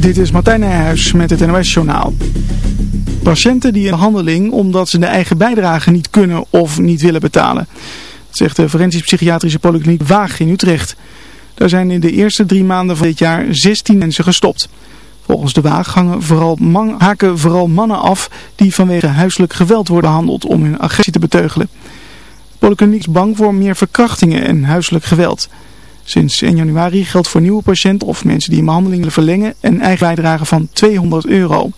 Dit is Martijn Nijhuis met het NOS-journaal. Patiënten die een behandeling omdat ze de eigen bijdrage niet kunnen of niet willen betalen. Zegt de forensisch psychiatrische polykliniek Waag in Utrecht. Daar zijn in de eerste drie maanden van dit jaar 16 mensen gestopt. Volgens de Waag hangen vooral haken vooral mannen af die vanwege huiselijk geweld worden behandeld om hun agressie te beteugelen. Polykliniek is bang voor meer verkrachtingen en huiselijk geweld. Sinds 1 januari geldt voor nieuwe patiënten of mensen die een behandeling willen verlengen een eigen bijdrage van 200 euro.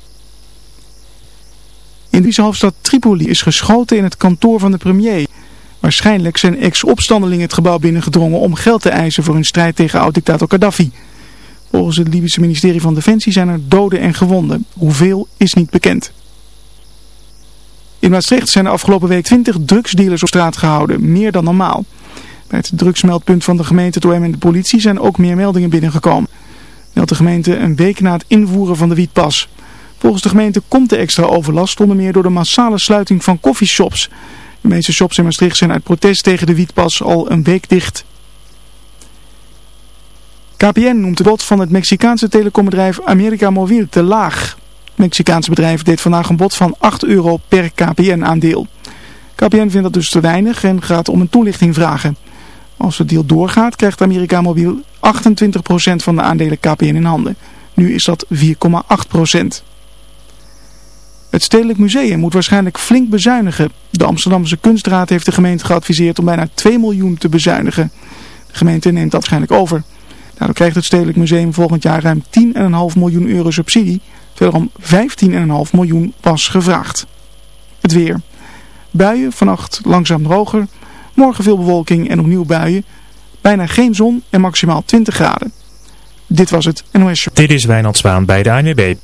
In deze hoofdstad Tripoli is geschoten in het kantoor van de premier. Waarschijnlijk zijn ex-opstandelingen het gebouw binnengedrongen om geld te eisen voor hun strijd tegen oud-dictator Gaddafi. Volgens het Libische ministerie van Defensie zijn er doden en gewonden. Hoeveel is niet bekend. In Maastricht zijn de afgelopen week 20 drugsdealers op straat gehouden, meer dan normaal. Bij het drugsmeldpunt van de gemeente, het OM en de politie zijn ook meer meldingen binnengekomen. Meldt de gemeente een week na het invoeren van de wietpas. Volgens de gemeente komt de extra overlast onder meer door de massale sluiting van coffeeshops. De meeste shops in Maastricht zijn uit protest tegen de wietpas al een week dicht. KPN noemt het bod van het Mexicaanse telecombedrijf America Mobil te laag. Het Mexicaanse bedrijf deed vandaag een bod van 8 euro per KPN-aandeel. KPN vindt dat dus te weinig en gaat om een toelichting vragen. Als de deal doorgaat krijgt America Mobiel 28% van de aandelen KPN in handen. Nu is dat 4,8%. Het Stedelijk Museum moet waarschijnlijk flink bezuinigen. De Amsterdamse Kunstraad heeft de gemeente geadviseerd om bijna 2 miljoen te bezuinigen. De gemeente neemt dat waarschijnlijk over. Daardoor krijgt het Stedelijk Museum volgend jaar ruim 10,5 miljoen euro subsidie. Terwijl om 15,5 miljoen was gevraagd. Het weer. Buien, vannacht langzaam droger. Morgen veel bewolking en opnieuw buien. Bijna geen zon en maximaal 20 graden. Dit was het NOS. Dit is Wijnand Zwaan bij de ANWB.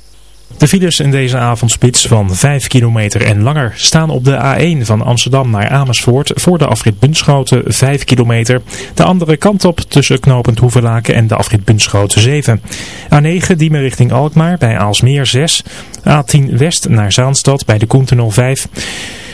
De files in deze avondspits van 5 kilometer en langer staan op de A1 van Amsterdam naar Amersfoort voor de afrit Bunschoten 5 kilometer. De andere kant op tussen knooppunt Hoevelaken en de afrit Bunschoten 7. A9 Diemen richting Alkmaar bij Aalsmeer 6. A10 West naar Zaanstad bij de Koentunnel 5.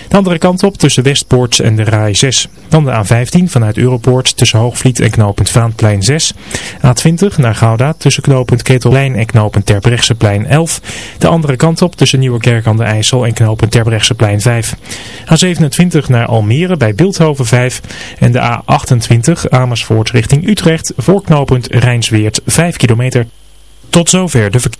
De andere kant op tussen Westpoort en de Rai 6. Dan de A15 vanuit Europoort tussen Hoogvliet en knooppunt Vaanplein 6. A20 naar Gouda tussen knooppunt Ketelplein en knooppunt Terbrechtseplein 11. De andere kant op tussen Nieuwekerk aan de IJssel en knooppunt Terbrechtseplein 5. A27 naar Almere bij Beeldhoven 5. En de A28 Amersfoort richting Utrecht voor knooppunt Rijnsweert 5 kilometer. Tot zover de verkeer.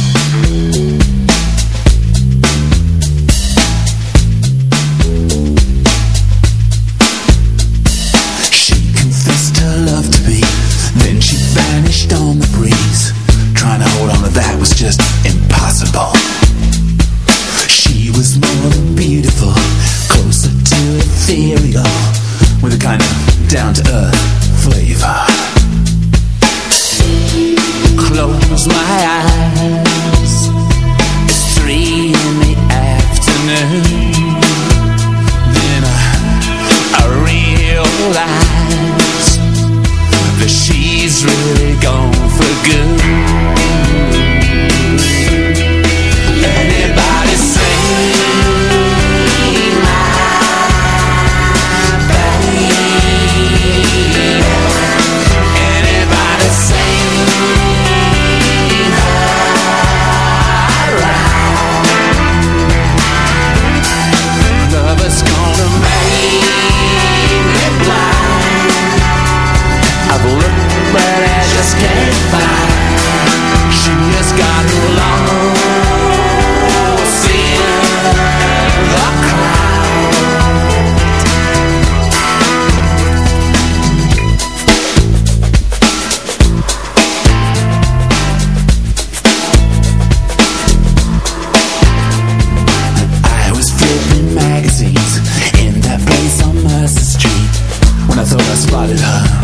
started, huh?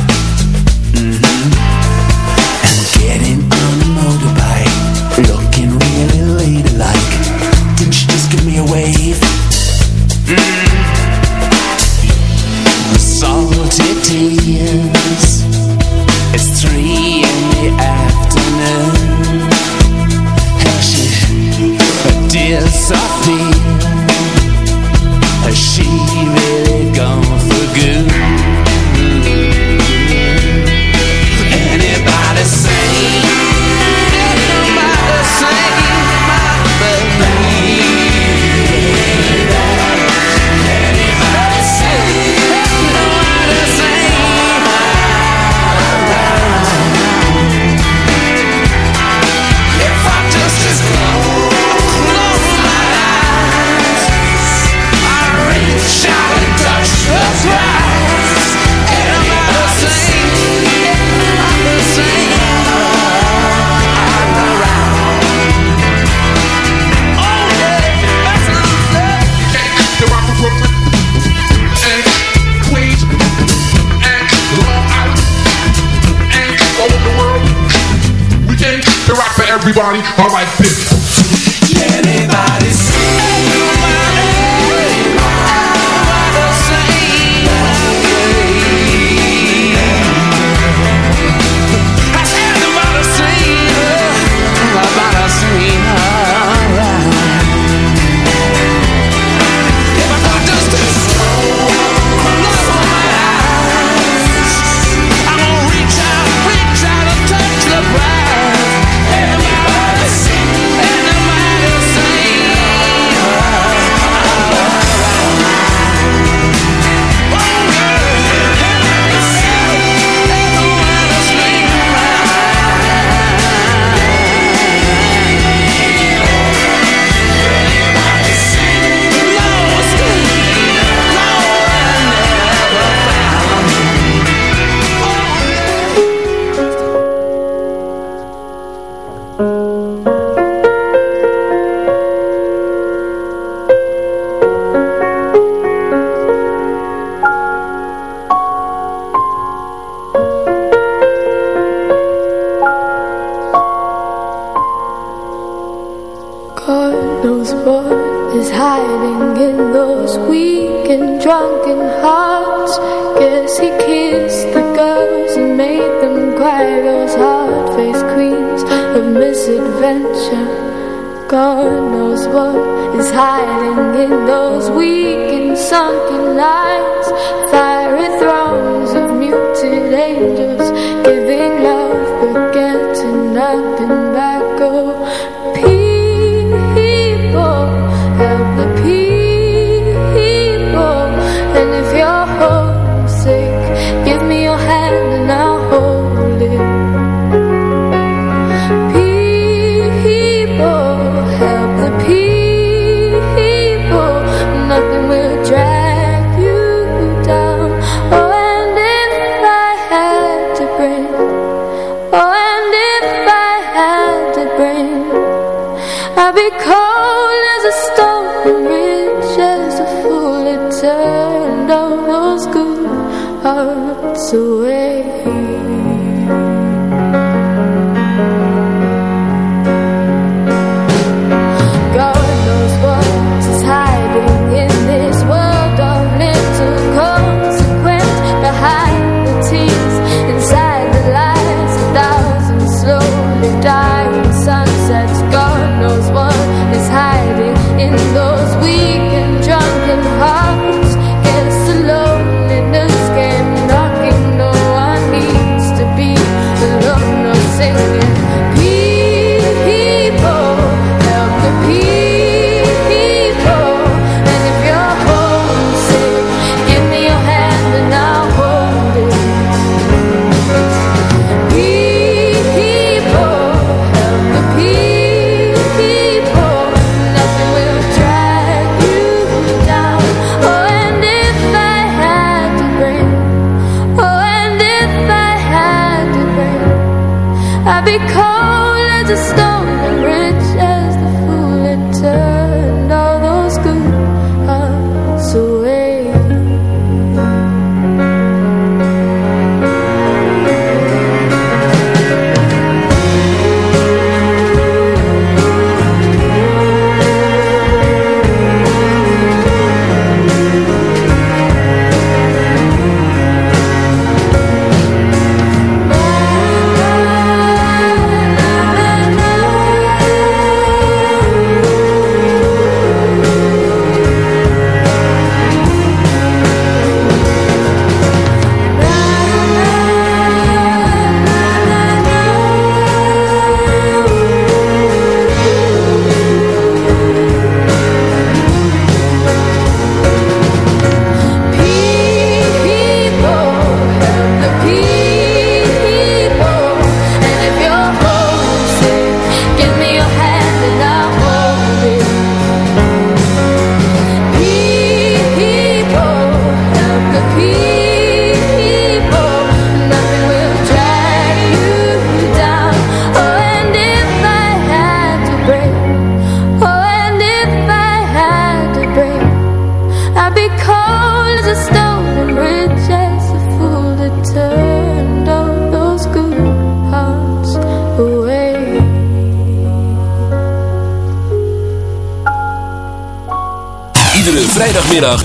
Hearts away.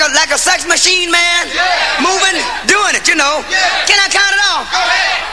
like a like a sex machine, man. Yeah. Moving, doing it, you know. Yeah. Can I count it off? Go ahead.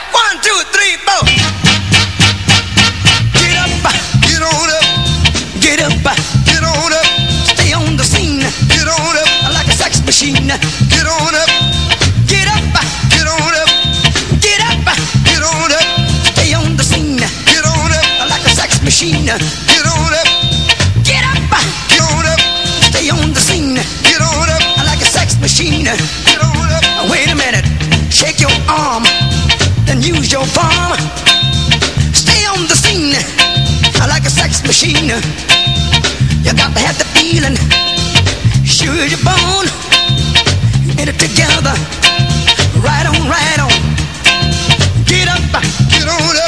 mean. You got to have the feeling. Sure as you're born. In it together. Right on, right on. Get up, get on up.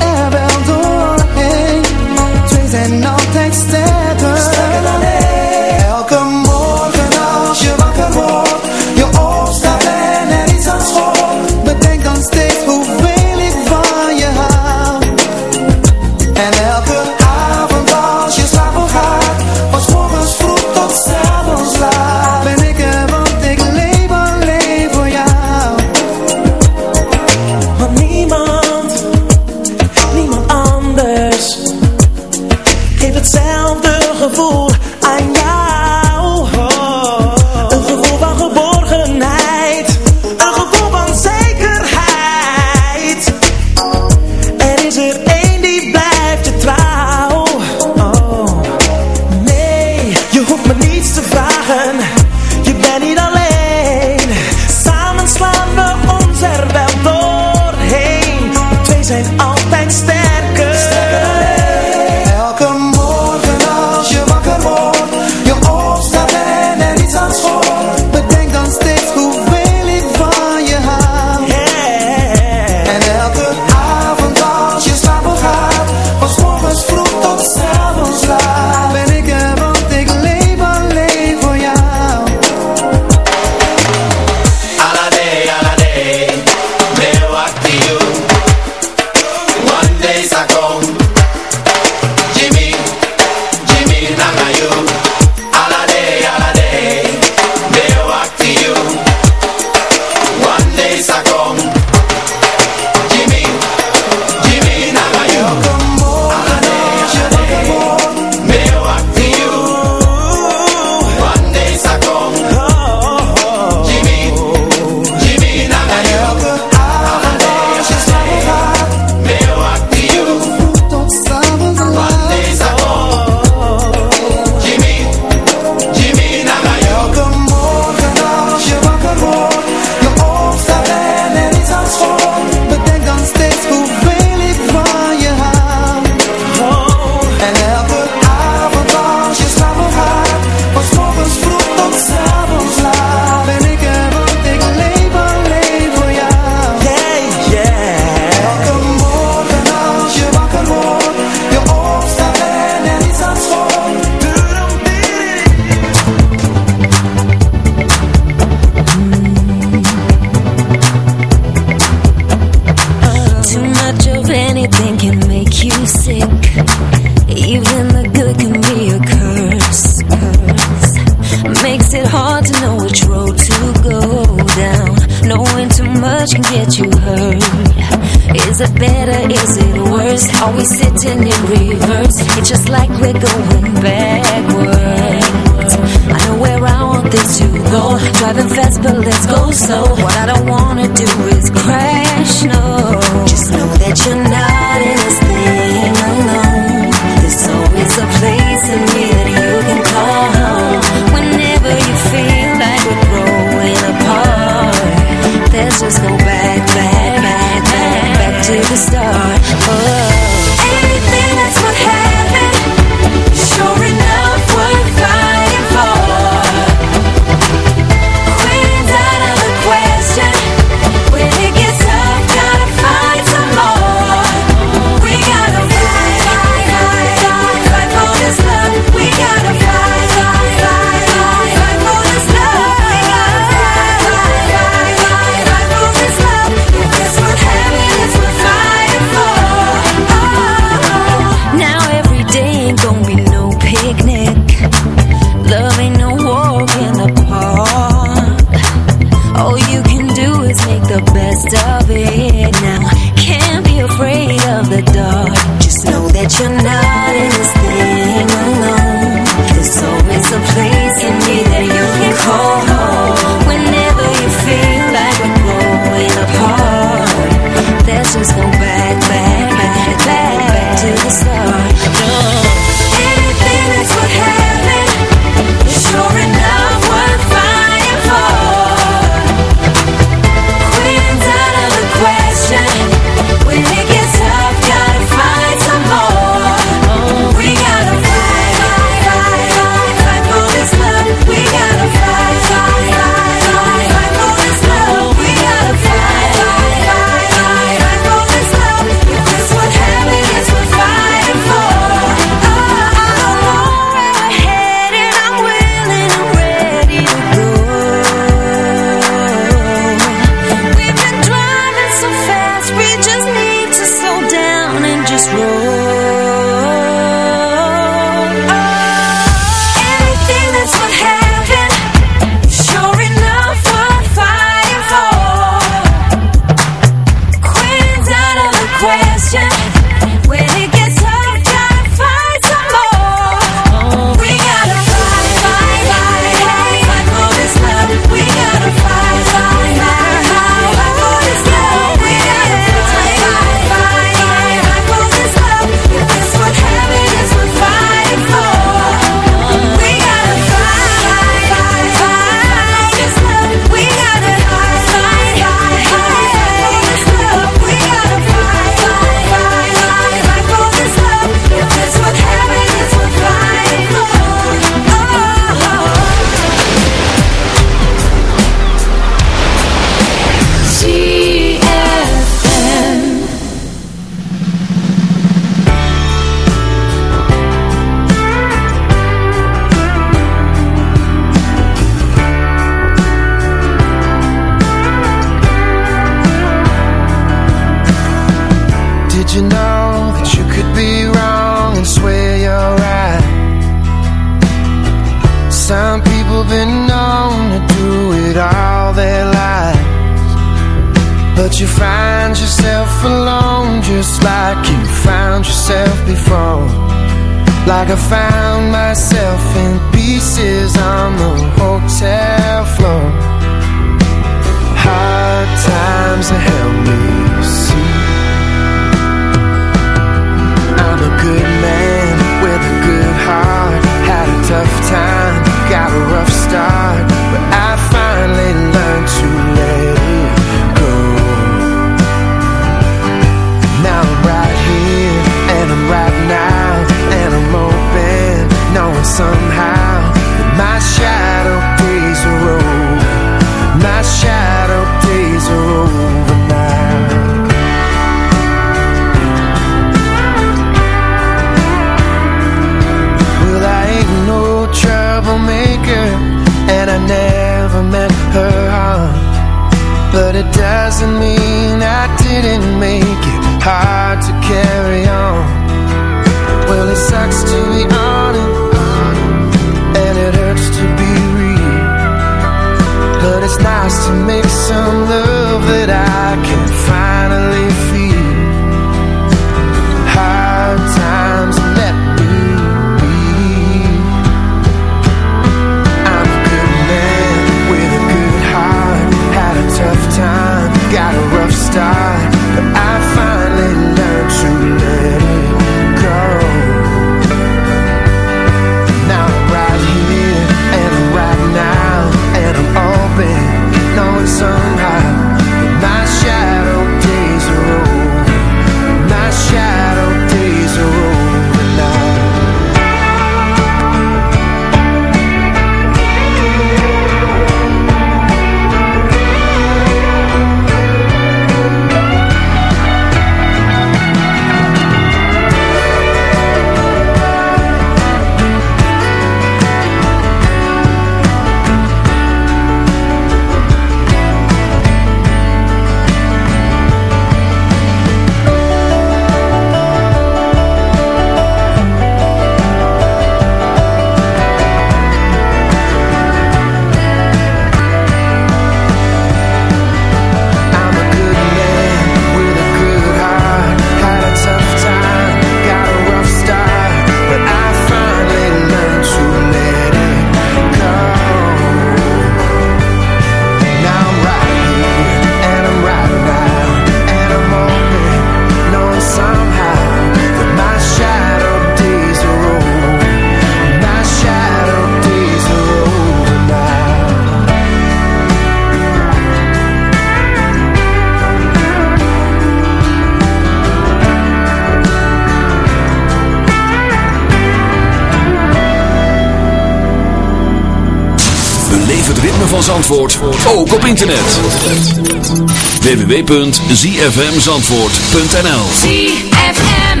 www.zfmzandvoort.nl ZFM.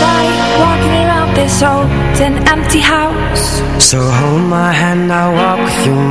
like walking around this old and empty house. So hold my hand, I'll walk with you,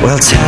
Well, tell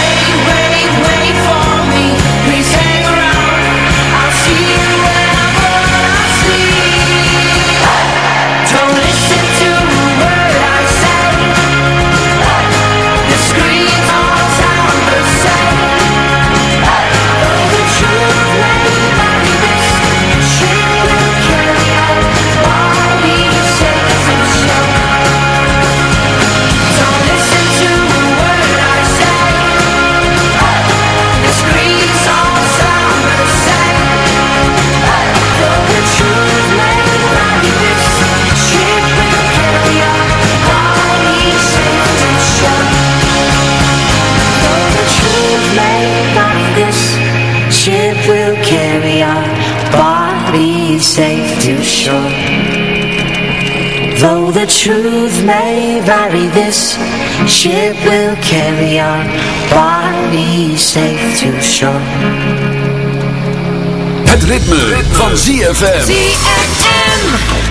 safe to shore Though the truth may vary, this ship will carry our bodies safe to shore. Het ritme, van ZFM. ZFM.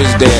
just dead.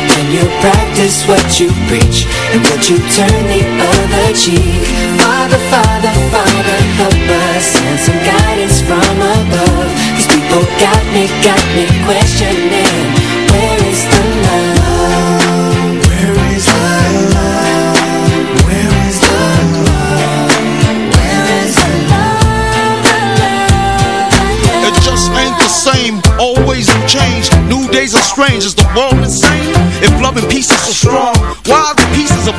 Can you practice what you preach and would you turn the other cheek? Father, Father, Father, help us and some guidance from above. These people got me, got me questioning. Where is the love? Where is the love? Where is the love? Where is the love? It just ain't the same, always in change. New days are strange, is the world insane? Loving peace is so strong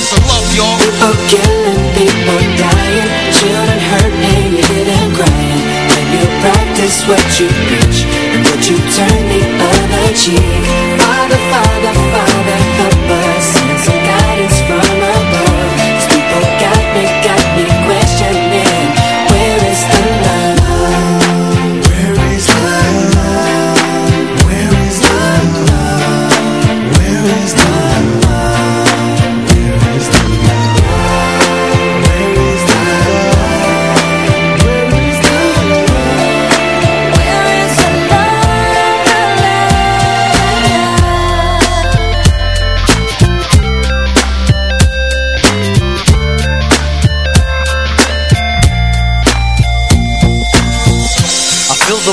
Know. Where's love, y'all? People killing, people dying, children hurt and hear them crying. When you practice what you preach and would you turn the other cheek?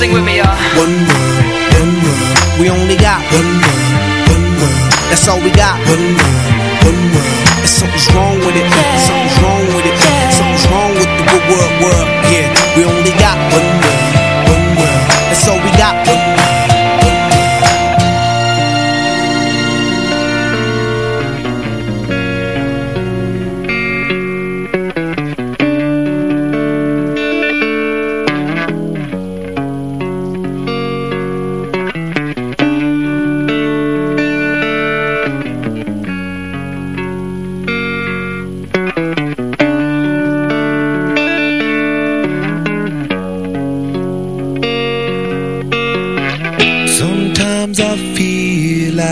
Sing with me. One world, one world. We only got one world, one world. That's all we got. One world, one world. And something's wrong with it. Something's wrong with it. Something's wrong with the world, world. Yeah, we only got one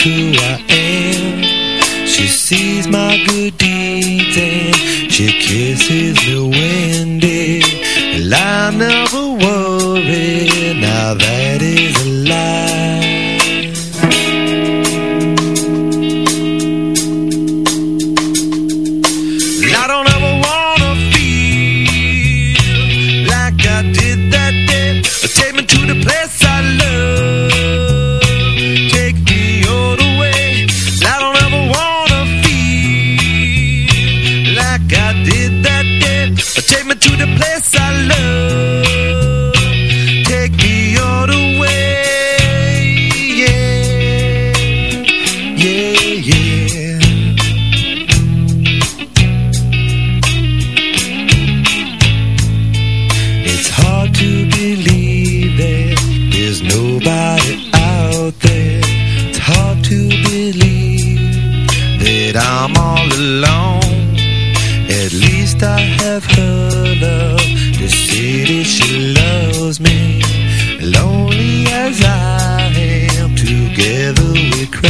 knows who I am. She sees my good deeds and she kisses me when day. Well, I never I have her love. The city she loves me. Lonely as I am, together we cry.